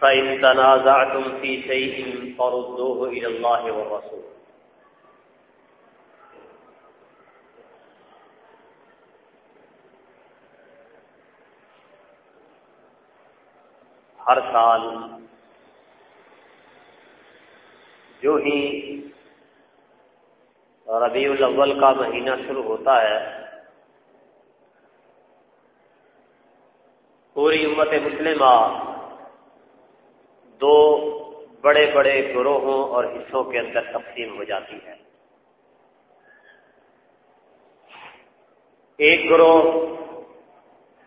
فإن تنازعتم في شيء فردوه إلى الله والرسول ہر سال جو ہی ربیع الاول کا مہینہ شروع ہوتا ہے، پوری امت مسلمہ دو بڑے بڑے گروہوں اور حصوں کے اندر تقسیم ہو جاتی ہے۔ ایک گروہ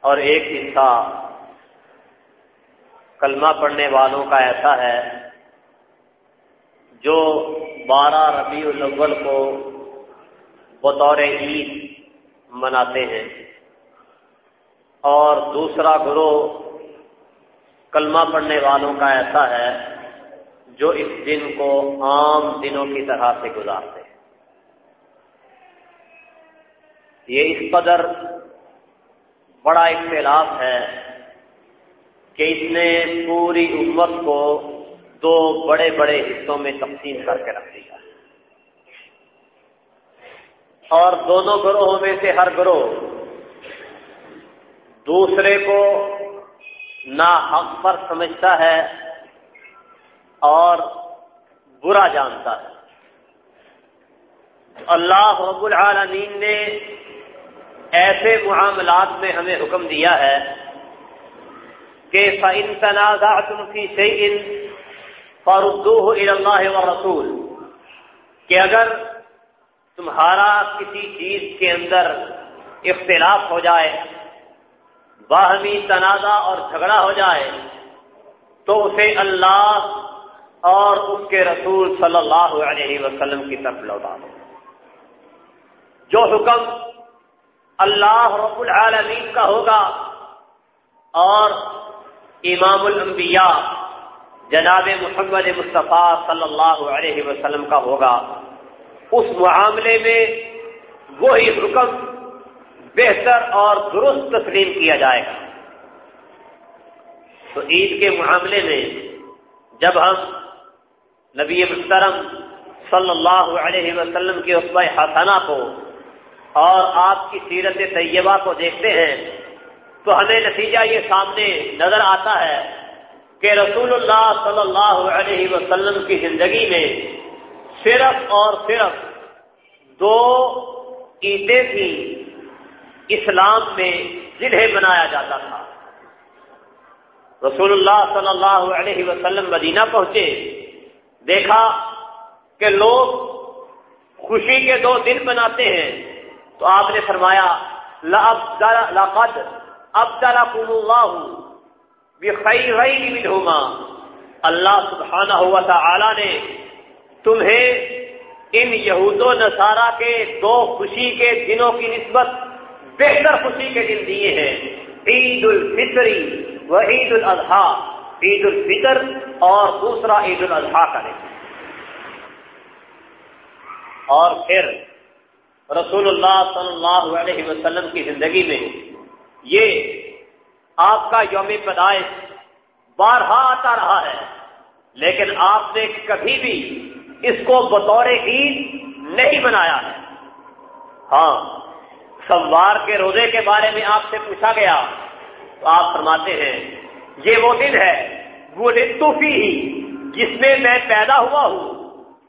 اور ایک حصہ کلمہ پڑھنے والوں کا ایسا ہے جو بارہ ربیع الاول کو بطور عید مناتے ہیں اور دوسرا گروہ کلمہ پڑھنے والوں کا ایسا ہے جو اس دن کو عام دنوں کی طرح سے گزارتے ہیں۔ یہ اس قدر بڑا اختلاف ہے کہ اس نے پوری امت کو دو بڑے بڑے حصوں میں تقسیم کر کے رکھ دیا۔ اور دونوں گروہوں میں سے ہر گروہ دوسرے کو نا حق پر سمجھتا ہے اور برا جانتا ہے۔ اللہ رب العالمین نے ایسے معاملات میں ہمیں حکم دیا ہے کہ فن تنازع تم کی شعین فاردو اللہ و رسول کہ اگر تمہارا کسی چیز کے اندر اختلاف ہو جائے باہمی تنازع اور جھگڑا ہو جائے تو اسے اللہ اور اس کے رسول صلی اللہ علیہ وسلم کی طرف لوٹا دو۔ جو حکم اللہ رب العالمین کا ہوگا اور امام الانبیاء جناب محمد مصطفیٰ صلی اللہ علیہ وسلم کا ہوگا، اس معاملے میں وہی حکم بہتر اور درست تسلیم کیا جائے گا۔ تو عید کے معاملے میں جب ہم نبی محترم صلی اللہ علیہ وسلم کے عصبۂ حسانہ کو اور آپ کی سیرت طیبہ کو دیکھتے ہیں، تو ہمیں نتیجہ یہ سامنے نظر آتا ہے کہ رسول اللہ صلی اللہ علیہ وسلم کی زندگی میں صرف اور صرف دو عیدیں تھی اسلام میں جنہیں منایا جاتا تھا۔ رسول اللہ صلی اللہ علیہ وسلم مدینہ پہنچے، دیکھا کہ لوگ خوشی کے دو دن مناتے ہیں۔ تو آپ نے فرمایا لقد ابدلکم اللہ بخیر ہوگا اللہ سبحانہ ہوا تھا نے تمہیں ان یہود و نصارہ کے دو خوشی کے دنوں کی نسبت بہتر خوشی کے دن دیے ہیں۔ عید الفطری و عید الاضحیٰ۔ عید الفطر اور دوسرا عید الاضحیٰ کا دن۔ اور پھر رسول اللہ صلی اللہ علیہ وسلم کی زندگی میں یہ آپ کا یوم پیدائش بارہا آتا رہا ہے۔ لیکن آپ نے کبھی بھی اس کو بطور عید نہیں بنایا ہے۔ ہاں سوار کے روزے کے بارے میں آپ سے پوچھا گیا، تو آپ فرماتے ہیں، یہ وہ دن ہے، وہ لطفی ہی، جس میں میں پیدا ہوا ہوں۔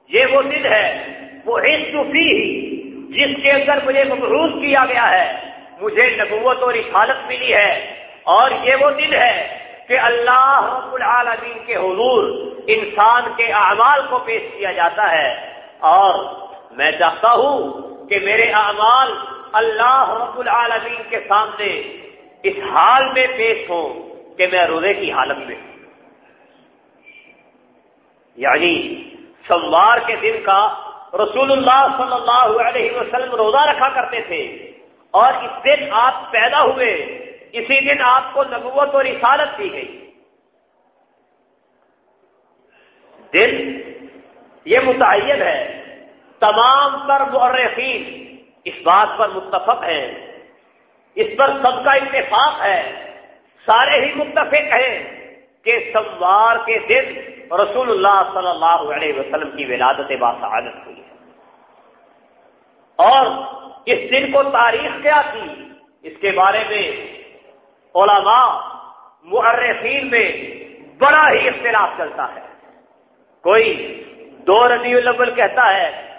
یہ وہ دن ہے، وہ ہندوفی ہی، جس کے اندر مجھے مبروز کیا گیا ہے۔ مجھے نبوت اور رسالت ملی ہے۔ اور یہ وہ دن ہے کہ اللہ رب العالمین کے حضور انسان کے اعمال کو پیش کیا جاتا ہے۔ اور میں چاہتا ہوں کہ میرے اعمال اللہ رب العالمین کے سامنے اس حال میں پیش ہوں کہ میں روزے کی حالت میں ہوں۔ یعنی سوار کے دن کا رسول اللہ صلی اللہ علیہ وسلم روزہ رکھا کرتے تھے اور اس دن آپ پیدا ہوئے، اسی دن آپ کو نبوت اور رسالت دی گئی۔ دن یہ متعین ہے، تمام تر مورخین اس بات پر متفق ہیں۔ اس پر سب کا اتفاق ہے۔ سارے ہی متفق ہیں کہ سموار کے دن رسول اللہ صلی اللہ علیہ وسلم کی ولادت باسعادت ہوئی۔ ہے اور اس دن کو تاریخ کیا تھی؟ اس کے بارے میں علماء محرفین میں بڑا ہی اختلاف چلتا ہے۔ کوئی دو ربیع الاول کہتا ہے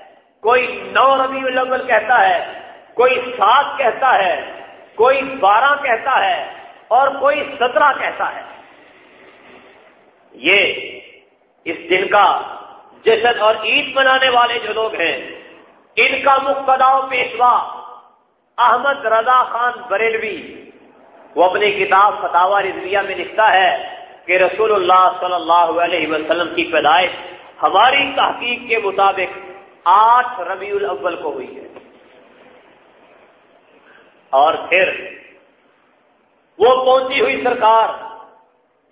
کوئی نو ربیع الاول کہتا ہے، کوئی سات کہتا ہے، کوئی بارہ کہتا ہے اور کوئی سترہ کہتا ہے۔ یہ اس دن کا جشن اور عید منانے والے جو لوگ ہیں، ان کا مقتدا پیشوا احمد رضا خان بریلوی، وہ اپنی کتاب فتح رضویہ میں لکھتا ہے کہ رسول اللہ صلی اللہ علیہ وسلم کی پیدائش ہماری تحقیق کے مطابق آٹھ ربیع الاول کو ہوئی ہے۔ اور پھر وہ پہنچی ہوئی سرکار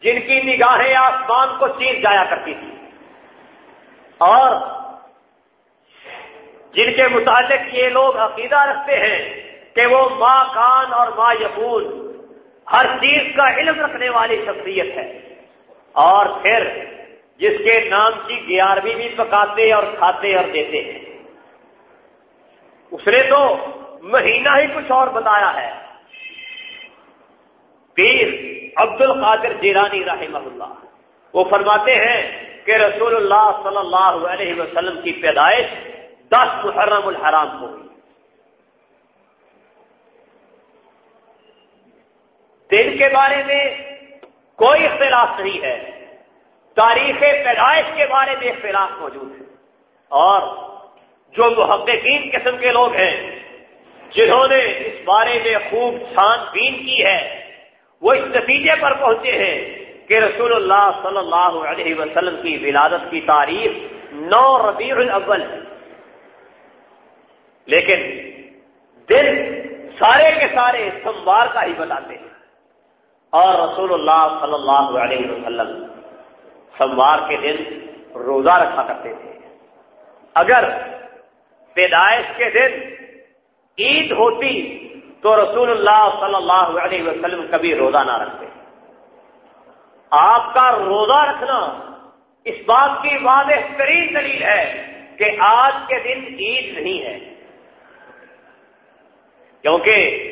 جن کی نگاہیں آسمان کو چیز جایا کرتی تھی؟ اور جن کے متعلق یہ لوگ عقیدہ رکھتے ہیں کہ وہ ماں کان اور ماں یقون ہر چیز کا علم رکھنے والی شخصیت ہے۔ اور پھر جس کے نام کی گیارہویں بھی پکاتے اور کھاتے اور دیتے ہیں۔ اس نے تو مہینہ ہی کچھ اور بتایا ہے۔ پیر عبد القادر جیرانی رحمہ اللہ، وہ فرماتے ہیں کہ رسول اللہ صلی اللہ علیہ وسلم کی پیدائش دس محرم الحرام کو ہوئی۔ دن کے بارے میں کوئی اختلاف نہیں ہے۔ تاریخ پیدائش کے بارے میں اختلاف موجود ہے۔ اور جو محققین قسم کے لوگ ہیں، جنہوں نے اس بارے میں خوب چھان بین کی ہے، وہ اس نتیجے پر پہنچے ہیں کہ رسول اللہ صلی اللہ علیہ وسلم کی ولادت کی تاریخ نو ربیع الاول ہے۔ لیکن دن سارے کے سارے سموار کا ہی بتاتے ہیں۔ اور رسول اللہ صلی اللہ علیہ وسلم سموار کے دن روزہ رکھا کرتے تھے۔ اگر پیدائش کے دن عید ہوتی تو رسول اللہ صلی اللہ علیہ وسلم کبھی روزہ نہ رکھتے۔ آپ کا روزہ رکھنا اس بات کی واضح ترین دلیل ہے کہ آج کے دن عید نہیں ہے۔ کیونکہ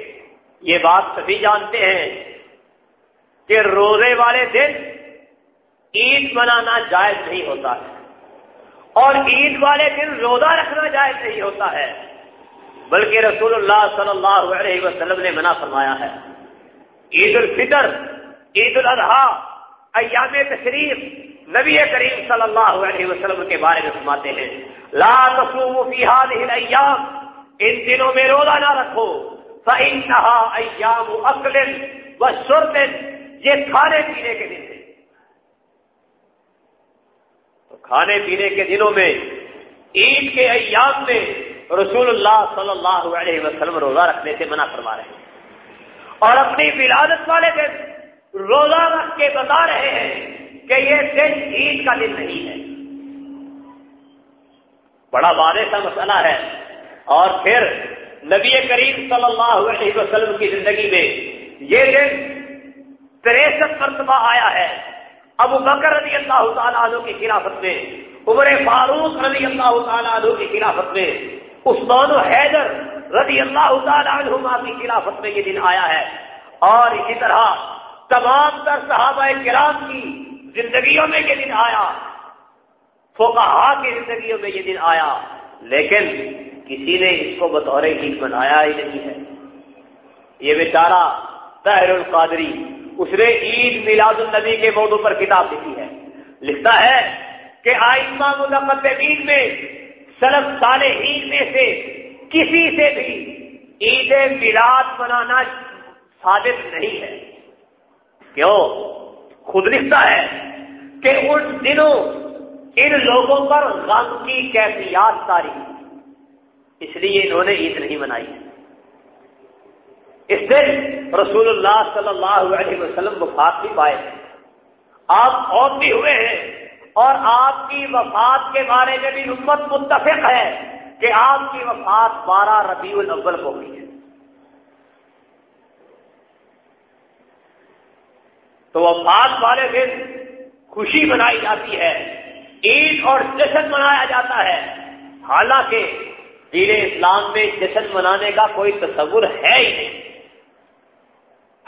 یہ بات سبھی جانتے ہیں کہ روزے والے دن عید منانا جائز نہیں ہوتا ہے۔ اور عید والے دن روزہ رکھنا جائز نہیں ہوتا ہے۔ بلکہ رسول اللہ صلی اللہ علیہ وسلم نے منع فرمایا ہے۔ عید الفطر، عید الاضحیٰ، ایام تشریف نبی کریم صلی اللہ علیہ وسلم کے بارے میں فرماتے ہیں۔ لا فی هذه الايام، ان دنوں میں روزہ نہ رکھو۔ فانها ایام اکل و شرب یہ کھانے پینے کے دن ہیں تو کھانے پینے کے دنوں میں، عید کے ایام میں رسول اللہ صلی اللہ علیہ وسلم روزہ رکھنے سے منع فرما رہے ہیں۔ اور اپنی ولادت والے دن روزہ رکھ کے بتا رہے ہیں کہ یہ دن عید کا دن نہیں ہے۔ بڑا واضح سا مسئلہ ہے۔ اور پھر نبی کریم صلی اللہ علیہ وسلم کی زندگی میں یہ دن تریسٹھ مرتبہ آیا ہے۔ ابو بکر رضی اللہ تعالیٰ عنہ کی خلافت میں، عمر فاروق رضی اللہ تعالیٰ عنہ کی خلافت میں، عثمان و حیدر رضی اللہ تعالی عنہما کی خلافت میں یہ دن آیا ہے۔ اور اسی طرح تمام تر صحابہ کرام کی زندگیوں میں یہ دن آیا۔ فوکہ کی زندگیوں میں یہ دن آیا۔ لیکن کسی نے اس کو بطور عید منایا ہی نہیں ہے۔ یہ بیچارہ طاہر القادری اس نے عید میلاد النبی کے موضوع پر کتاب لکھی ہے۔ لکھتا ہے کہ آئمہ متقدمین میں، سلف صالحین میں سے کسی سے بھی عید میلاد منانا ثابت نہیں ہے۔ کیوں؟ خود لکھتا ہے کہ ان دنوں ان لوگوں پر غم کی کیفیات تاری اس لیے انہوں نے عید نہیں منائی ہے۔ اس دن رسول اللہ صلی اللہ علیہ وسلم وفات بھی پائے آپ اور بھی ہوئے ہیں اور آپ کی وفات کے بارے میں بھی امت متفق ہے کہ آپ کی وفات بارہ ربیع الاول کو ہوئی ہے۔ تو وفات والے دن خوشی منائی جاتی ہے، عید اور جشن منایا جاتا ہے۔ حالانکہ دین اسلام میں جشن منانے کا کوئی تصور ہے ہی نہیں۔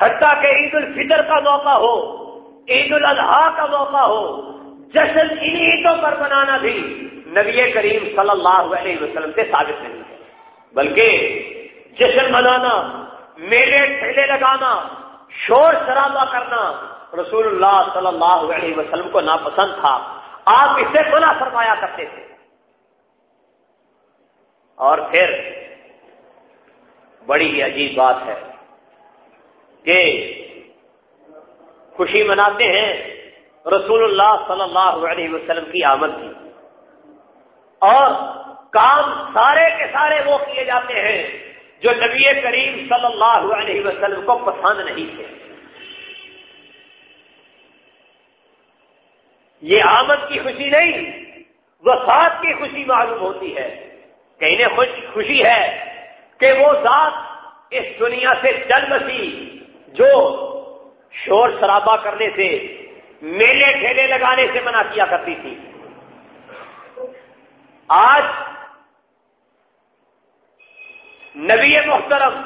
حتیٰ کہ عید الفطر کا موقع ہو، عید الاضحیٰ کا موقع ہو، جشن ان عیدوں پر منانا بھی نبی کریم صلی اللہ علیہ وسلم سے ثابت نہیں ہے۔ بلکہ جشن منانا، میلے ٹھیلے لگانا، شور شرابہ کرنا رسول اللہ صلی اللہ علیہ وسلم کو ناپسند تھا۔ آپ اسے منع فرمایا کرتے تھے۔ اور پھر بڑی عجیب بات ہے کہ خوشی مناتے ہیں رسول اللہ صلی اللہ علیہ وسلم کی آمد کی۔ اور کام سارے کے سارے وہ کیے جاتے ہیں جو نبی کریم صلی اللہ علیہ وسلم کو پسند نہیں تھے۔ یہ آمد کی خوشی نہیں، وفات کی خوشی معلوم ہوتی ہے کہ انہیں خوشی ہے کہ وہ ذات اس دنیا سے چل بسی جو شور شرابہ کرنے سے، میلے ٹھیلے لگانے سے منع کیا کرتی تھی۔ آج نبی محترم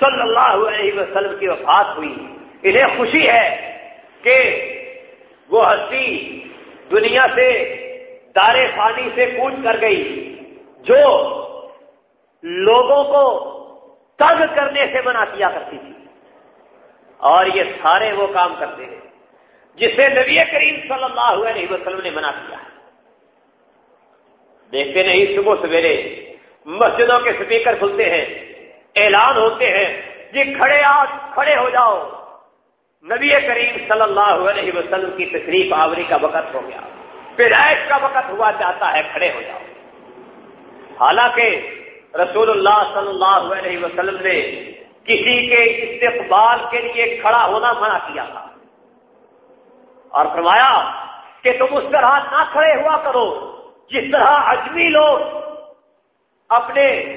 صلی اللہ علیہ وسلم کی وفات ہوئی۔ انہیں خوشی ہے کہ وہ ہستی دنیا سے دارے فانی سے کوچ کر گئی، جو لوگوں کو تنگ کرنے سے منع کیا کرتی تھی۔ اور یہ سارے وہ کام کرتے ہیں جسے نبی کریم صلی اللہ علیہ وسلم نے منع کیا ہے۔ دیکھتے نہیں، صبح سویرے مسجدوں کے سپیکر کھلتے ہیں، اعلان ہوتے ہیں جی کھڑے آج کھڑے ہو جاؤ۔ نبی کریم صلی اللہ علیہ وسلم کی تشریف آوری کا وقت ہو گیا۔ پیدائش کا وقت ہوا جاتا ہے، کھڑے ہو جاؤ۔ حالانکہ رسول اللہ صلی اللہ علیہ وسلم نے کسی کے استقبال کے لیے کھڑا ہونا منع کیا تھا۔ اور فرمایا کہ تم اس طرح نہ کھڑے ہوا کرو جس طرح اجمی لوگ اپنے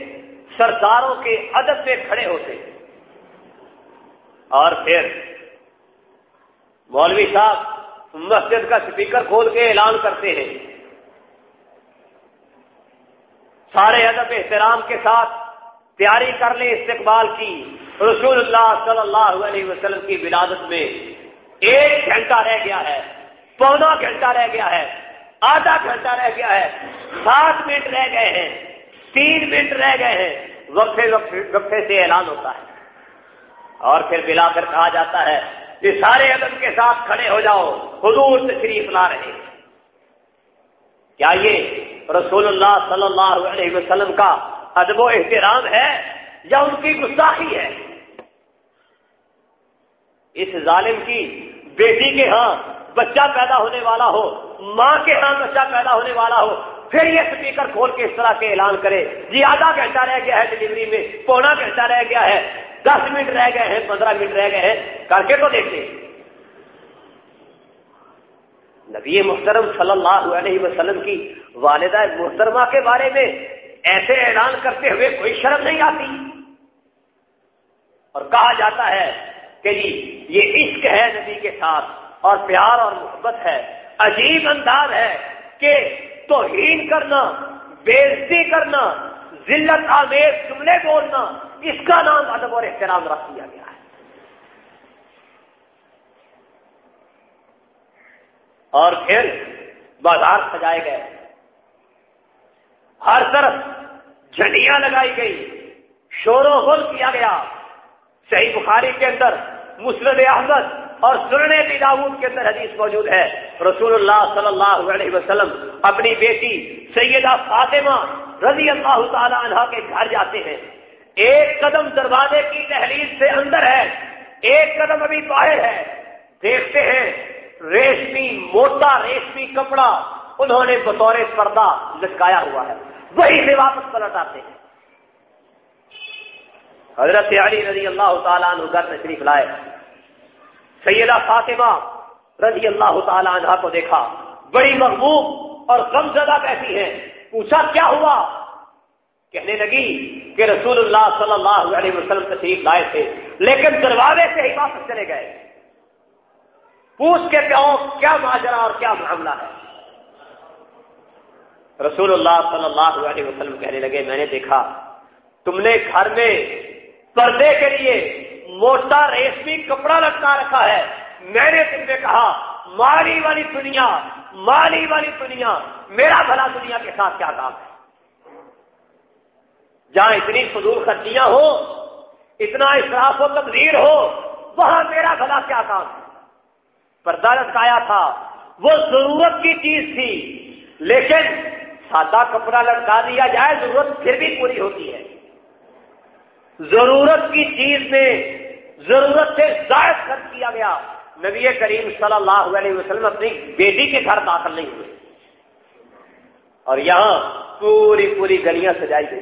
سرداروں کے ادب میں کھڑے ہوتے۔ اور پھر مولوی صاحب مسجد کا سپیکر کھول کے اعلان کرتے ہیں۔ سارے ادب احترام کے ساتھ تیاری کر لیں استقبال کی۔ رسول اللہ صلی اللہ علیہ وسلم کی ولادت میں ایک گھنٹہ رہ گیا ہے، پونا گھنٹہ رہ گیا ہے، آدھا گھنٹہ رہ گیا ہے، سات منٹ رہ گئے ہیں، تین منٹ رہ گئے ہیں۔ وقفے وقفے سے اعلان ہوتا ہے۔ اور پھر ملا کر کہا جاتا ہے کہ سارے ادب کے ساتھ کھڑے ہو جاؤ، حضور تشریف لا رہے کیا یہ رسول اللہ صلی اللہ علیہ وسلم کا ادب و احترام ہے یا ان کی گستاخی ہے؟ اس ظالم کی بیٹی کے ہاں بچہ پیدا ہونے والا ہو، ماں کے ہاں بچہ پیدا ہونے والا ہو، پھر یہ سپیکر کھول کے اس طرح کے اعلان کرے۔ جی آدھا گھنٹہ رہ گیا ہے ڈلیوری میں، پونا گھنٹہ رہ گیا ہے، دس منٹ رہ گئے ہیں، پندرہ منٹ رہ گئے ہیں۔ کر کے تو دیکھتے۔ نبی محترم صلی اللہ علیہ وسلم کی والدہ محترمہ کے بارے میں ایسے اعلان کرتے ہوئے کوئی شرم نہیں آتی۔ اور کہا جاتا ہے کہ جی یہ عشق ہے نبی کے ساتھ، اور پیار اور محبت ہے۔ عجیب انداز ہے کہ توہین کرنا، بےزتی کرنا، ذلت، آمیز، جملے بولنا، اس کا نام ادب اور احترام رکھ دیا گیا ہے۔ اور پھر بازار سجائے گئے۔ ہر طرف جھنڈیاں لگائی گئی۔ شور و غل کیا گیا۔ صحیح بخاری کے اندر مسرد احمد اور سننے بھی داود کے اندر حدیث موجود ہے۔ رسول اللہ صلی اللہ علیہ وسلم اپنی بیٹی سیدہ فاطمہ رضی اللہ تعالی عنہ کے گھر جاتے ہیں۔ ایک قدم دروازے کی دہلیز سے اندر ہے، ایک قدم ابھی باہر ہے۔ دیکھتے ہیں، ریشمی، موٹا ریشمی کپڑا انہوں نے بطور پردہ لٹکایا ہوا ہے۔ وہی سے واپس پلٹ آتے ہیں۔ حضرت علی رضی اللہ تعالیٰ عنہ گھر تشریف لائے۔ سیدہ فاطمہ رضی اللہ تعالیٰ عنہ کو دیکھا۔ بڑی مقبوب اور کم زدہ کیسی ہے۔ پوچھا کیا ہوا؟ کہنے لگی کہ رسول اللہ صلی اللہ علیہ وسلم تشریف لائے تھے، لیکن دروازے سے ہی واپس چلے گئے۔ پوچھ کے کہو، کیا ماجرا اور کیا معاملہ ہے؟ رسول اللہ صلی اللہ علیہ وسلم کہنے لگے، میں نے دیکھا، تم نے گھر میں پردے کے لیے موٹا ریشمی کپڑا لٹکا رکھا ہے۔ میں نے تم نے کہا، مالی والی دنیا، مالی والی دنیا، میرا بھلا دنیا کے ساتھ کیا کام ہے؟ جہاں اتنی فضول خرچیاں ہو اتنا اصراف و تبدیل ہو، وہاں میرا بھلا کیا کام ہے؟ پردہ لٹکایا تھا۔ وہ ضرورت کی چیز تھی، لیکن سادہ کپڑا لٹکا دیا جائے، ضرورت پھر بھی پوری ہوتی ہے۔ ضرورت کی چیز میں ضرورت سے زائد خرچ کیا گیا۔ نبی کریم صلی اللہ علیہ وسلم اپنی بیٹی کے گھر داخل نہیں ہوئے۔ اور یہاں پوری پوری گلیاں سجائی گئی۔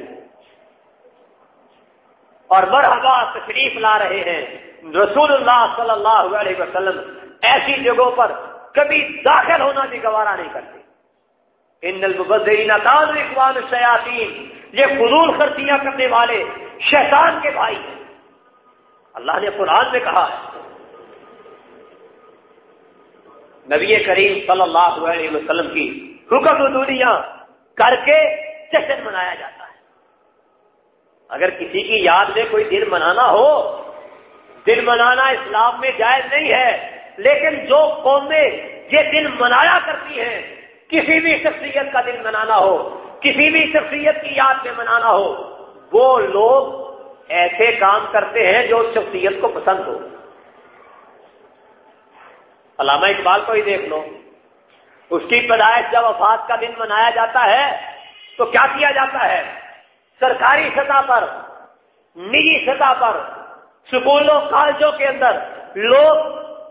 اور مرحبا تشریف لا رہے ہیں۔ رسول اللہ صلی اللہ علیہ وسلم ایسی جگہوں پر کبھی داخل ہونا بھی گوارا نہیں کرتے۔ ان المبذرین کان اقوام الشیاطین، یہ فضول خرچیاں کرنے والے شیطان کے بھائی ہیں۔ اللہ نے قرآن میں کہا ہے، نبی کریم صلی اللہ علیہ وسلم کی حکم دوریاں کر کے جشن منایا جاتا ہے۔ اگر کسی کی یاد میں کوئی دن منانا ہو، دن منانا اسلام میں جائز نہیں ہے، لیکن جو قومیں یہ دن منایا کرتی ہیں کسی بھی شخصیت کا دن منانا ہو، کسی بھی شخصیت کی یاد میں منانا ہو، وہ لوگ ایسے کام کرتے ہیں جو شخصیت کو پسند ہو۔ علامہ اقبال کو ہی دیکھ لو۔ اس کی پیدائش جب وفات کا دن منایا جاتا ہے، تو کیا کیا جاتا ہے؟ سرکاری سطح پر، نجی سطح پر، سکولوں، کالجوں کے اندر لوگ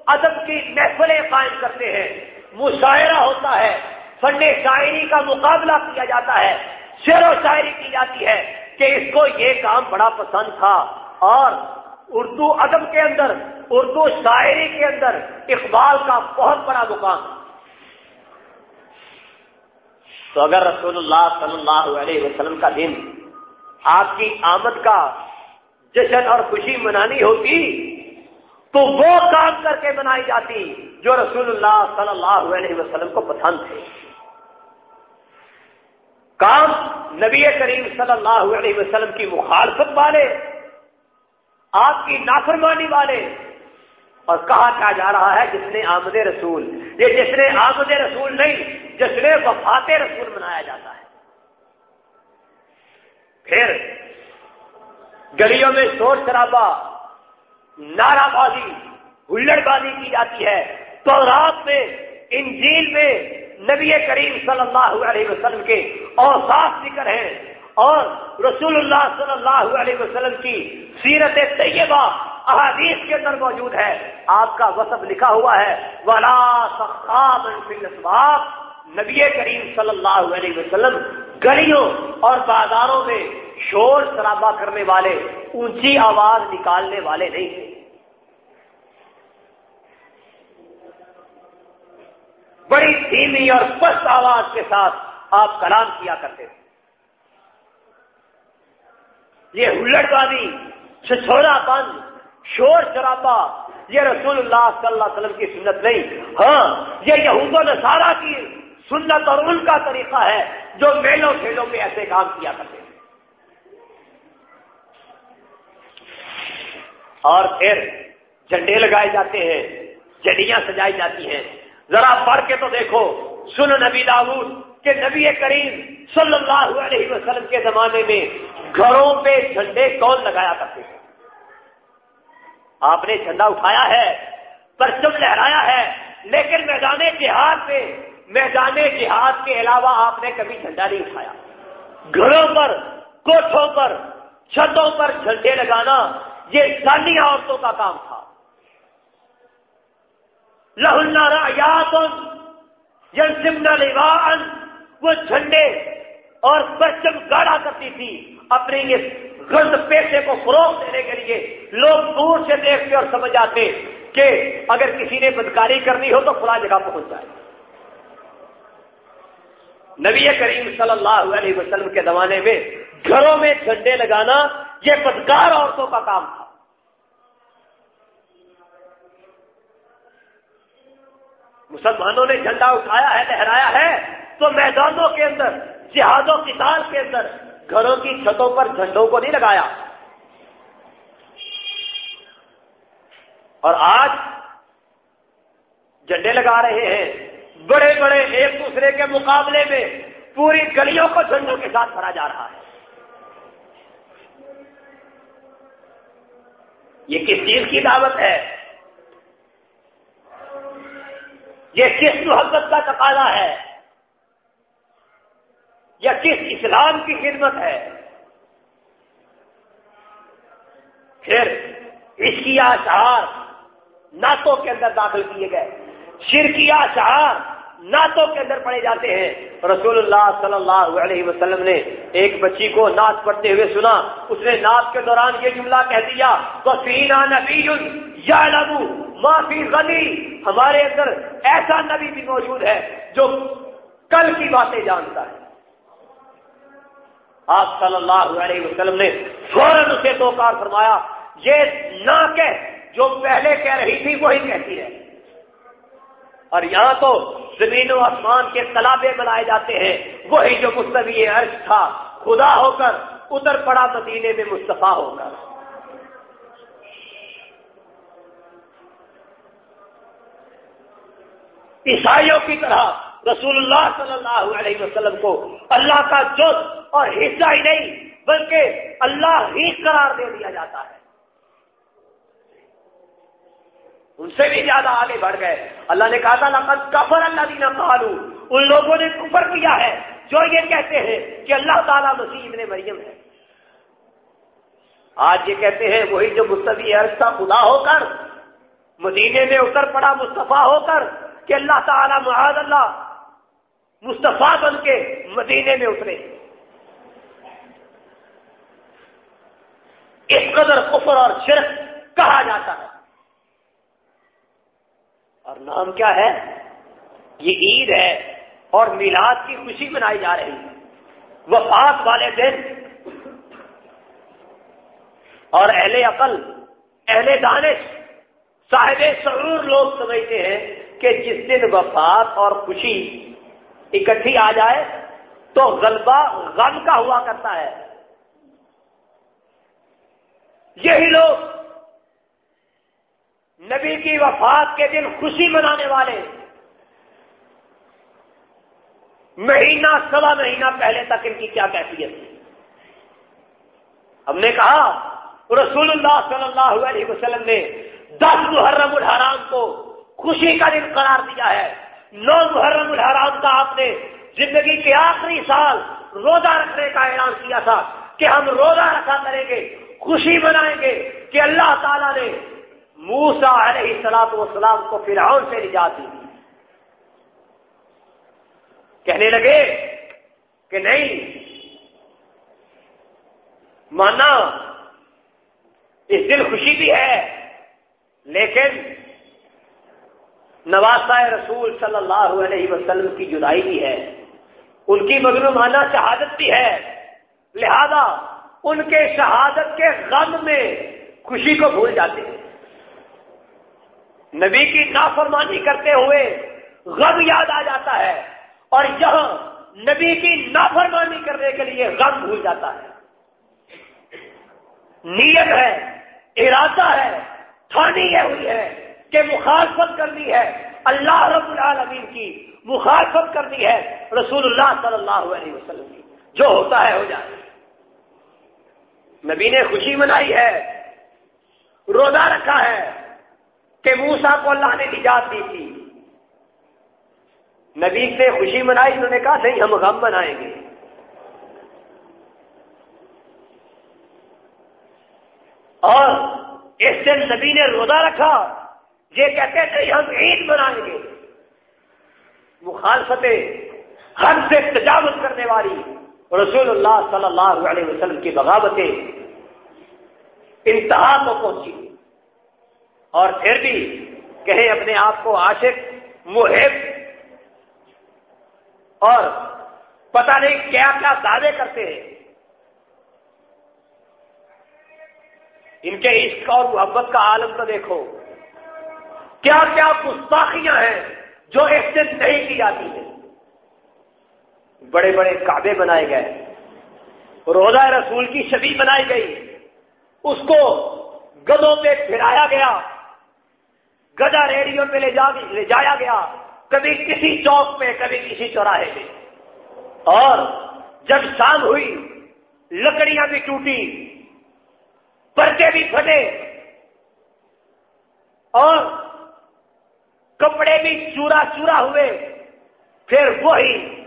ادب کی محفلیں قائم کرتے ہیں۔ مشاعرہ ہوتا ہے۔ فن شاعری کا مقابلہ کیا جاتا ہے، شعر و شاعری کی جاتی ہے کہ اس کو یہ کام بڑا پسند تھا۔ اور اردو ادب کے اندر، اردو شاعری کے اندر اقبال کا بہت بڑا مقام۔ تو اگر رسول اللہ صلی اللہ علیہ وسلم کا دن آپ کی آمد کا جشن اور خوشی منانی ہوتی، تو وہ کام کر کے منائی جاتی جو رسول اللہ صلی اللہ علیہ وسلم کو پسند تھے۔ کام نبی کریم صلی اللہ علیہ وسلم کی مخالفت والے، آپ کی نافرمانی والے، اور کہا کیا جا رہا ہے، جس نے آمد رسول، یہ جس نے آمد رسول نہیں، جس نے وفات رسول منایا جاتا ہے۔ پھر گلیوں میں شور شرابہ، نعرہ بازی ہلڑ بازی کی جاتی ہے۔ تو رات میں، انجیل میں نبی کریم صلی اللہ علیہ وسلم کے اوساف ذکر ہیں اور رسول اللہ صلی اللہ علیہ وسلم کی سیرت طیبہ احادیث کے اندر موجود ہے۔ آپ کا وصف لکھا ہوا ہے، ولا نبی کریم صلی اللہ علیہ وسلم گلیوں اور بازاروں میں شور شرابہ کرنے والے، اونچی آواز نکالنے والے نہیں تھے۔ بڑی دھیمی اور پست آواز کے ساتھ آپ کلام کیا کرتے تھے۔ یہ ہلڑ بازی چھوڑا بند، شور شرابہ یہ رسول اللہ صلی اللہ علیہ وسلم کی سنت نہیں۔ ہاں یہ یہود و نصارہ کی سنت اور ان کا طریقہ ہے جو میلوں کھیلوں میں ایسے کام کیا کرتے ہیں اور پھر جھنڈے لگائے جاتے ہیں جڑیاں سجائی جاتی ہیں۔ ذرا پڑھ کے تو دیکھو، سن نبی داود کہ نبی کریم صلی اللہ علیہ وسلم کے زمانے میں گھروں پہ جھنڈے کون لگایا کرتے تھے؟ آپ نے جھنڈا اٹھایا ہے، پرچم لہرایا ہے، لیکن میدان جہاد میں، میدان جہاد کے علاوہ آپ نے کبھی جھنڈا نہیں اٹھایا۔ گھروں پر، کوٹھوں پر، چھتوں پر جھنڈے لگانا یہ سانی عورتوں کا کام تھا۔ لہنارا یاتن جنسمنا لیوان وہ جھنڈے اور پرچم گاڑا کرتی تھی اپنے اس غلط پیسے کو فروغ دینے کے لیے۔ لوگ دور سے دیکھتے اور سمجھ آتے کہ اگر کسی نے بدکاری کرنی ہو تو فلاں جگہ پہنچ جائے۔ نبی کریم صلی اللہ علیہ وسلم کے زمانے میں گھروں میں جھنڈے لگانا یہ بدکار عورتوں کا کام تھا۔ مسلمانوں نے جھنڈا اٹھایا ہے، لہرایا ہے۔ تو میدانوں کے اندر جہازوں کی کے اندر گھروں کی چھتوں پر جھنڈوں کو نہیں لگایا۔ اور آج جھنڈے لگا رہے ہیں۔ بڑے بڑے ایک دوسرے کے مقابلے میں پوری گلیوں کو جھنڈوں کے ساتھ بھرا جا رہا ہے۔ یہ کس چیز کی دعوت ہے؟ یہ کس محبت کا تقاضا ہے؟ یا کس اسلام کی خدمت ہے؟ پھر اس کی اشعار نعتوں کے اندر داخل کیے گئے۔ شرکیہ شعار نعتوں کے اندر پڑے جاتے ہیں۔ رسول اللہ صلی اللہ علیہ وسلم نے ایک بچی کو نعت پڑھتے ہوئے سنا۔ اس نے نعت کے دوران یہ جملہ کہہ دیا تو نبی یا لبو معافی غنی ہمارے اندر ایسا نبی بھی موجود ہے جو کل کی باتیں جانتا ہے۔ آپ صلی اللہ علیہ وسلم نے فوراً اسے دو کار فرمایا۔ یہ نہ کہ جو پہلے کہہ رہی تھی وہی کہتی ہے۔ اور یہاں تو زمین و آسمان کے تالابے بنائے جاتے ہیں۔ وہی جو مستوی عرض تھا۔ خدا ہو کر اتر پڑا مدینے میں مصطفیٰ ہو کر۔ عیسائیوں کی طرح رسول اللہ صلی اللہ علیہ وسلم کو اللہ کا جز اور حصہ ہی نہیں، بلکہ اللہ ہی قرار دے دیا جاتا ہے۔ ان سے بھی زیادہ آگے بڑھ گئے۔ اللہ نے کہا تھا کفر اللہ دینا کالو ان لوگوں نے کفر کیا ہے، جو یہ کہتے ہیں کہ اللہ تعالیٰ مسیح ابن مریم ہے۔ آج یہ کہتے ہیں، وہی جو مستفی عرض تھا، خدا ہو کر، مدینے میں اتر پڑا مصطفیٰ ہو کر، کہ اللہ تعالیٰ معاذ اللہ مصطفیٰ بن کے مدینے میں اترے۔ اس قدر کفر اور شرک کہا جاتا ہے۔ اور نام کیا ہے؟ یہ عید ہے اور میلاد کی خوشی منائی جا رہی ہے۔ وفات والے دن اور اہل عقل، اہل دانش، صاحب سرور لوگ سمجھتے ہیں کہ جس دن وفات اور خوشی اکٹھی آ جائے تو غلبہ غم کا ہوا کرتا ہے۔ یہی لوگ نبی کی وفات کے دن خوشی منانے والے۔ مہینہ، سوا مہینہ پہلے تک ان کی کیا کیفیت تھی؟ ہم نے کہا، رسول اللہ صلی اللہ علیہ وسلم نے دس محرم الحرام کو خوشی کا دن قرار دیا ہے۔ نو محرم الحرام کا آپ نے زندگی کے آخری سال روزہ رکھنے کا اعلان کیا تھا کہ ہم روزہ رکھا کریں گے، خوشی منائیں گے کہ اللہ تعالیٰ نے موسا علیہ سلاط وسلام کو فرعون سے نجات دی کہنے لگے کہ نہیں، مانا اس دن خوشی بھی ہے، لیکن نواسا رسول صلی اللہ علیہ وسلم کی جدائی بھی ہے۔ ان کی مانا شہادت بھی ہے۔ لہذا ان کے شہادت کے غم میں خوشی کو بھول جاتے ہیں۔ نبی کی نافرمانی کرتے ہوئے غم یاد آ جاتا ہے اور یہاں نبی کی نافرمانی کرنے کے لیے غم بھول جاتا ہے۔ نیت ہے، ارادہ ہے تھانی یہ ہوئی ہے کہ مخالفت کرنی ہے، اللہ رب العالمین کی مخالفت کرنی ہے رسول اللہ صلی اللہ علیہ وسلم کی۔ جو ہوتا ہے، ہو جائے نبی نے خوشی منائی ہے، روزہ رکھا ہے کہ موسا کو اللہ نے نجات دی تھی۔ نبی سے خوشی منائی، انہوں نے کہا، نہیں، ہم غم منائیں گے۔ اور اس دن نبی نے روزہ رکھا۔ یہ کہتے تھے ہم عید منائیں گے۔ مخالفتیں حد سے تجاوز کرنے والی رسول اللہ صلی اللہ علیہ وسلم کی بغاوتیں انتہا کو پہنچی۔ اور پھر بھی کہیں اپنے آپ کو عاشق، محب، اور پتہ نہیں کیا کیا دعوے کرتے ہیں۔ ان کے عشق اور محبت کا عالم تو دیکھو۔ کیا کیا گستاخیاں ہیں جو ایک دن نہیں کی جاتی ہے بڑے بڑے کعبے بنائے گئے۔ روزہ رسول کی شبی بنائی گئی۔ اس کو گدوں پہ پھرایا گیا۔ گدا ریڈیو پہ لے جا لے جایا گیا۔ کبھی کسی چوک پہ کبھی کسی چوراہے پہ اور جب شام ہوئی، لکڑیاں بھی ٹوٹی، پردے بھی پھٹے۔ اور کپڑے بھی چورا چورا ہوئے۔ پھر وہی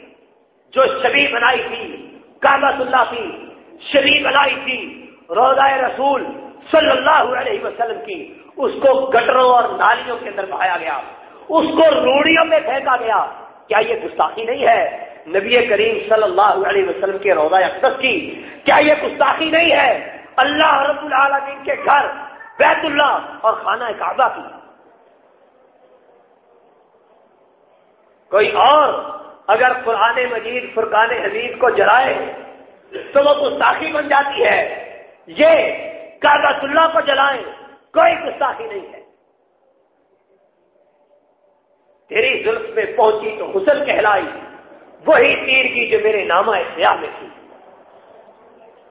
جو شبی بنائی تھی کابت اللہ کی، شبی بنائی تھی، روزہ رسول صلی اللہ علیہ وسلم کی، اس کو گٹروں اور نالیوں کے اندر بہایا گیا، اس کو روڑیوں میں پھینکا گیا۔ کیا یہ گستاخی نہیں ہے؟ نبی کریم صلی اللہ علیہ وسلم کے روزہ اقدس کی، کیا یہ گستاخی نہیں ہے؟ اللہ رب العالمین کے گھر، بیت اللہ اور خانہ کعبہ کی۔ کوئی اور اگر قرآن مجید، فرقان حمید کو جلائے تو وہ گستاخی بن جاتی ہے۔ یہ کاغذ اللہ کو جلائیں کوئی گستاخی نہیں ہے۔ تیری ظلم میں پہنچی تو حسن کہلائی، وہی تیر کی جو میرے نامہ سیاح میں تھی۔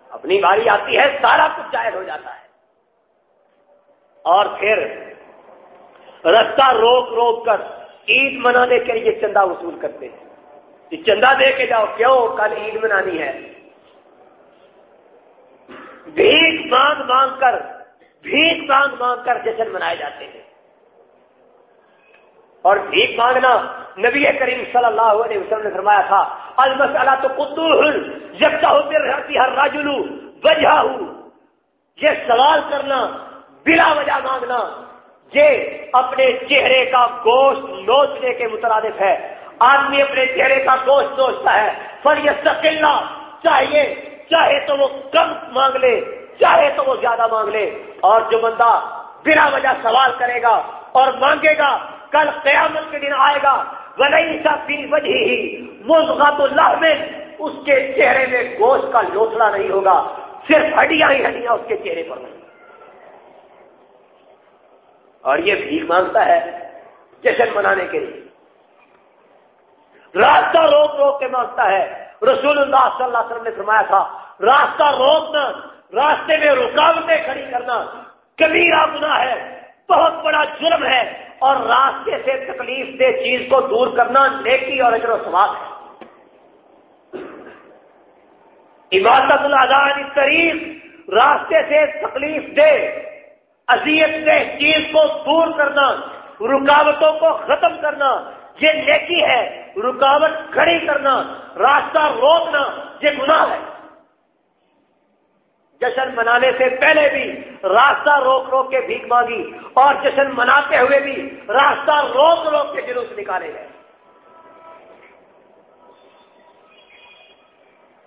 اپنی باری آتی ہے، سارا کچھ ظاہر ہو جاتا ہے۔ اور پھر رستہ روک روک کر عید منانے کے لیے چندہ وصول کرتے ہیں۔ کہ چندہ دے کے جاؤ، کیوں؟ کل عید منانی ہے۔ بھیک مانگ مانگ کر، بھیک مانگ مانگ کر جشن منائے جاتے ہیں۔ اور بھیک مانگنا نبی کریم صلی اللہ علیہ وسلم نے فرمایا تھا المسلہ تو قدو جب رہتی ہر راجلو وجہ یہ سوال کرنا، بلا وجہ مانگنا، یہ اپنے چہرے کا گوشت نوچنے کے مترادف ہے۔ آدمی اپنے چہرے کا گوشت نوچتا ہے۔ پر یہ سکلنا چاہیے چاہے تو وہ کم مانگ لے، چاہے تو وہ زیادہ مانگ لے۔ اور جو بندہ بنا وجہ سوال کرے گا اور مانگے گا، کل قیامت کے دن آئے گا۔ ولی سا پی وجہ ہی مزغا تو میں اس کے چہرے میں گوشت کا لوتڑا نہیں ہوگا۔ صرف ہڈیاں ہی ہڈیاں اس کے چہرے پر ہوں۔ اور یہ بھیک مانگتا ہے جشن منانے کے لیے۔ راستہ روک روک کے مانگتا ہے۔ رسول اللہ صلی اللہ علیہ وسلم نے فرمایا تھا، راستہ روکنا، راستے میں رکاوٹیں کھڑی کرنا، کبیرہ گنا ہے، بہت بڑا جرم ہے، اور راستے سے تکلیف دہ چیز کو دور کرنا نیکی اور اجر و سوال ہے۔ عبادت الزاد قریب راستے سے تکلیف دے اذیت سے چیز کو دور کرنا، رکاوٹوں کو ختم کرنا یہ نیکی ہے، رکاوٹ کھڑی کرنا، راستہ روکنا، یہ گناہ ہے۔ جشن منانے سے پہلے بھی راستہ روک روک کے بھیک مانگی اور جشن مناتے ہوئے بھی راستہ روک روک کے جلوس نکالے گئے۔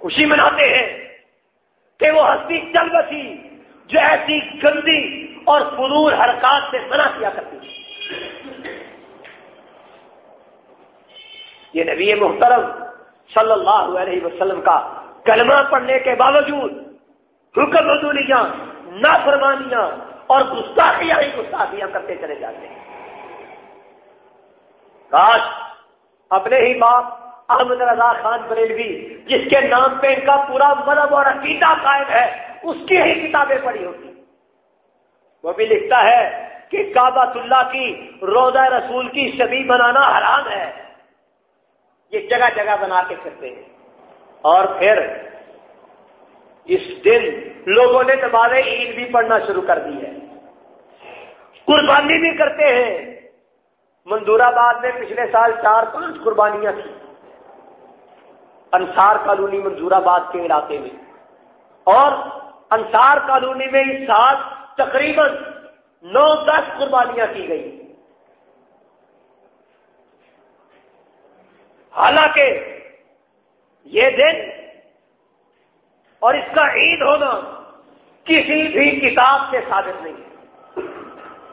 خوشی مناتے ہیں کہ وہ ہستی چل بسی جو ایسی گندی اور فضول حرکات سے منع کیا کرتی یہ نبی محترم صلی اللہ علیہ وسلم کا کلمہ پڑھنے کے باوجود حکم حضولیاں نافرمانیاں اور گستاخیاں ہی گستاخیاں کرتے چلے جاتے ہیں۔ کاش اپنے ہی باپ احمد رضا خان بریلوی، جس کے نام پہ ان کا پورا مذہب اور عقیدہ قائم ہے، اس کی ہی کتابیں پڑھی ہوتی وہ بھی لکھتا ہے کہ کابت اللہ کی روزہ رسول کی شبی بنانا حرام ہے۔ یہ جگہ جگہ بنا کے پھرتے ہیں۔ اور پھر اس دن لوگوں نے نماز عید بھی پڑھنا شروع کر دی ہے قربانی بھی کرتے ہیں۔ مندور آباد میں پچھلے سال چار پانچ قربانیاں تھیں۔ انصار کالونی منظور آباد کے علاقے میں۔ اور انصار کالونی میں اس سال تقریباً نو دس قربانیاں کی گئی حالانکہ یہ دن اور اس کا عید ہونا کسی بھی کتاب سے ثابت نہیں ہے۔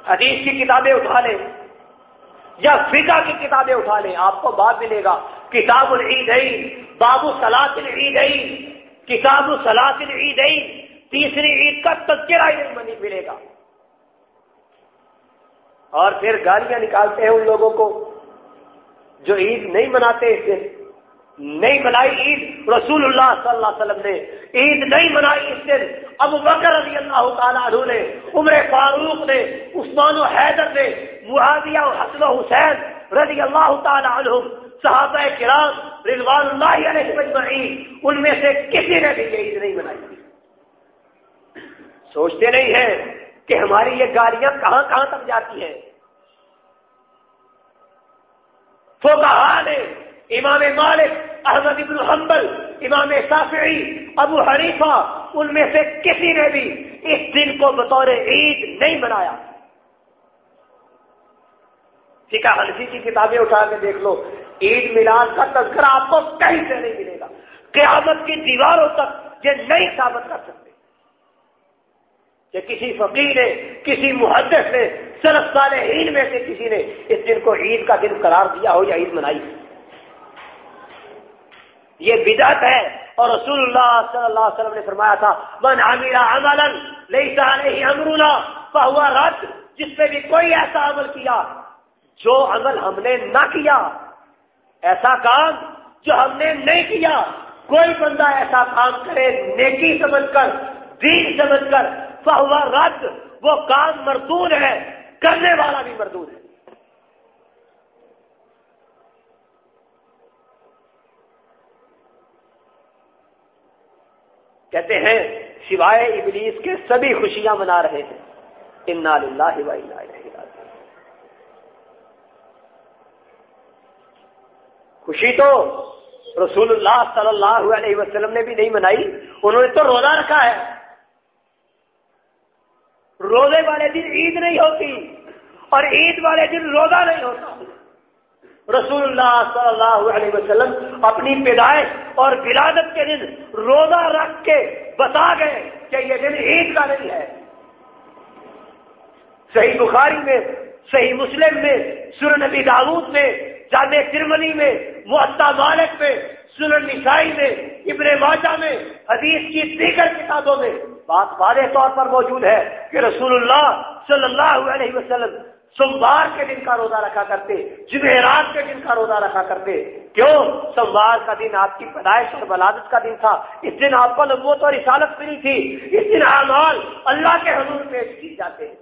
حدیث کی کتابیں اٹھا لیں یا فقہ کی کتابیں اٹھا لیں، آپ کو بات ملے گا۔ کتاب العید بابو سلاط العید کتاب السلاط العید تیسری عید کا تذکرہ ہی نہیں ملے گا۔ اور پھر گالیاں نکالتے ہیں ان لوگوں کو۔ جو عید نہیں مناتے اس دن، نہیں منائی عید رسول اللہ صلی اللہ علیہ وسلم نے۔ عید نہیں منائی اس دن، ابو بکر رضی اللہ تعالیٰ عنہ نے، عمر فاروق نے، عثمان و حیدر نے، معاویہ و حسن و حسین رضی اللہ تعالیٰ عنہ صحابہ کرام رضوان اللہ علیہ مجمعین ان میں سے کسی نے بھی یہ عید نہیں منائی۔ سوچتے نہیں ہیں کہ ہماری یہ گاڑیاں کہاں کہاں تک جاتی ہیں۔ تو نے امام مالک، احمد ابن حنبل، امام شافعی، ابو حریفہ ان میں سے کسی نے بھی اس دن کو بطور عید نہیں منایا۔ فکا حنفی کی کتابیں اٹھا کے دیکھ لو، عید میلاد کا تذکرہ آپ کو کہیں سے نہیں ملے گا۔ قیامت کی دیواروں تک یہ نہیں ثابت کر سکتے۔ کہ کسی فقیر نے، کسی محدث نے صرف صالحین میں سے کسی نے اس دن کو عید کا دن قرار دیا ہو یا عید منائی یہ بدعت ہے اور رسول اللہ صلی اللہ علیہ وسلم نے فرمایا تھا، من عمل عملا ليس عليه امرنا فهو رد جس نے بھی کوئی ایسا عمل کیا، جو عمل ہم نے نہ کیا، ایسا کام جو ہم نے نہیں کیا، کوئی بندہ ایسا کام کرے، نیکی سمجھ کر، دین سمجھ کر، فہو رد، وہ کام مردود ہے۔ کرنے والا بھی مردود ہے۔ کہتے ہیں، سوائے ابلیس کے سبھی خوشیاں منا رہے ہیں۔ انا للہ و خوشی تو رسول اللہ صلی اللہ علیہ وسلم نے بھی نہیں منائی، انہوں نے تو روزہ رکھا ہے۔ روزے والے دن عید نہیں ہوتی۔ اور عید والے دن روزہ نہیں ہوتا۔ رسول اللہ صلی اللہ علیہ وسلم اپنی پیدائش اور ولادت کے دن روزہ رکھ کے بتا گئے کہ یہ دن عید کا نہیں ہے۔ صحیح بخاری میں، صحیح مسلم میں سر نبی داود میں، جامع ترمنی میں محتا مالک میں سر نسائی میں، ابن ماجہ میں، حدیث کی دیگر کتابوں میں بات واضح طور پر موجود ہے کہ رسول اللہ صلی اللہ علیہ وسلم سوموار کے دن کا روزہ رکھا کرتے، جمعرات کے دن کا روزہ رکھا کرتے۔ کیوں؟ سوموار کا دن آپ کی پیدائش اور ولادت کا دن تھا۔ اس دن آپ کو نبوت اور رسالت ملی تھی۔ اس دن اعمال اللہ کے حضور پیش کی جاتے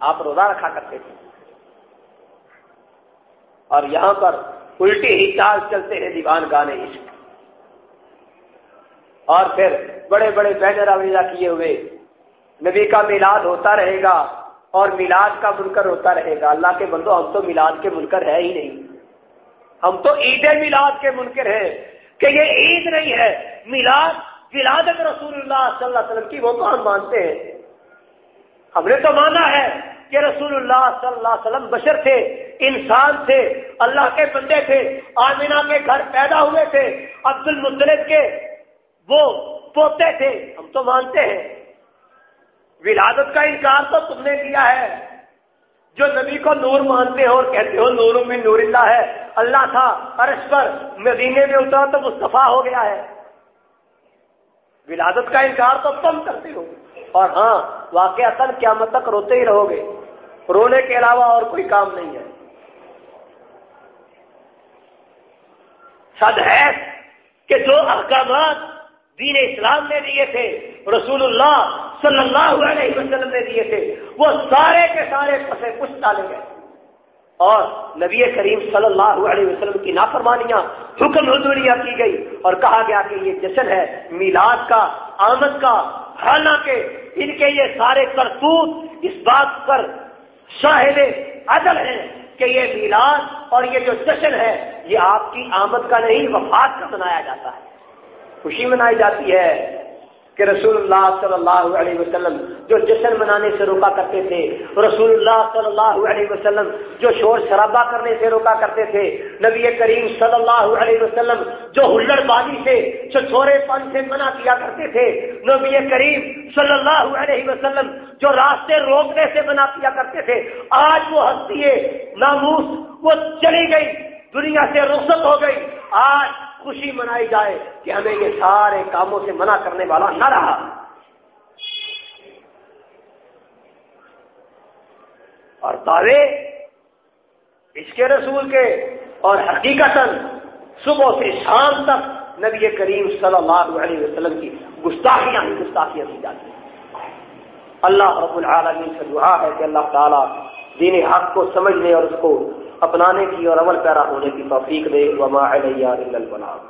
آپ روزہ رکھا کرتے تھے۔ اور یہاں پر الٹی ہی چال چلتے ہیں دیوان گانے عشق اور پھر بڑے بڑے بینر اویزا کیے ہوئے، نبی کا میلاد ہوتا رہے گا۔ اور میلاد کا منکر ہوتا رہے گا۔ اللہ کے بندو، ہم تو میلاد کے منکر ہے ہی نہیں۔ ہم تو عید میلاد کے منکر ہیں کہ یہ عید نہیں ہے۔ میلاد ولادت رسول اللہ صلی اللہ علیہ وسلم کی وہ تو ہم مانتے ہیں۔ ہم نے تو مانا ہے کہ رسول اللہ صلی اللہ علیہ وسلم بشر تھے، انسان تھے، اللہ کے بندے تھے، آمینہ کے گھر پیدا ہوئے تھے عبد المطلب کے وہ پوتے تھے۔ ہم تو مانتے ہیں۔ ولادت کا انکار تو تم نے کیا ہے۔ جو نبی کو نور مانتے ہو اور کہتے ہو نور میں نور اللہ ہے۔ اللہ تھا، عرش پر، مدینے میں اترا تو مصطفیٰ ہو گیا ہے۔ ولادت کا انکار تو تم کرتے ہو۔ اور ہاں واقع اصل قیامت تک روتے ہی رہو گے۔ رونے کے علاوہ اور کوئی کام نہیں ہے۔ سد ہے کہ جو احکامات دین اسلام نے دیے تھے رسول اللہ صلی اللہ علیہ وسلم نے دیے تھے۔ وہ سارے کے سارے پسے کچھ ڈالے گئے۔ اور نبی کریم صلی اللہ علیہ وسلم کی نافرمانیاں، حکم حضوریہ کی گئی اور کہا گیا کہ یہ جشن ہے میلاد کا، آمد کا۔ حالانکہ ان کے یہ سارے کرتوت اس بات پر شاہد عدل ہیں کہ یہ میلاد اور یہ جو جشن ہے، یہ آپ کی آمد کا نہیں، وفات کا منایا جاتا ہے۔ خوشی منائی جاتی ہے۔ کہ رسول اللہ صلی اللہ علیہ وسلم جو جشن منانے سے روکا کرتے تھے، رسول اللہ صلی اللہ علیہ وسلم جو شور شرابہ کرنے سے روکا کرتے تھے، نبی کریم صلی اللہ علیہ وسلم جو ہلڑ بازی سے چھوڑے پن سے منع کیا کرتے تھے، نبی کریم صلی اللہ علیہ وسلم جو راستے روکنے سے منع کیا کرتے تھے، آج وہ ہستی ناموس، وہ چلی گئی، دنیا سے رخصت ہو گئی، آج خوشی منائی جائے کہ ہمیں یہ سارے کاموں سے منع کرنے والا نہ رہا۔ اور دعوے اس کے رسول کے اور حقیقت صبح سے شام تک نبی کریم صلی اللہ علیہ وسلم کی گستاخیاں ہی گستاخیاں کی جاتی ہیں۔ اللہ رب العالمین سے دعا ہے کہ اللہ تعالیٰ دین حق کو سمجھنے اور اس کو اپنانے کی اور عمل پیرا ہونے کی توفیق دے وما علیہ البلاغ۔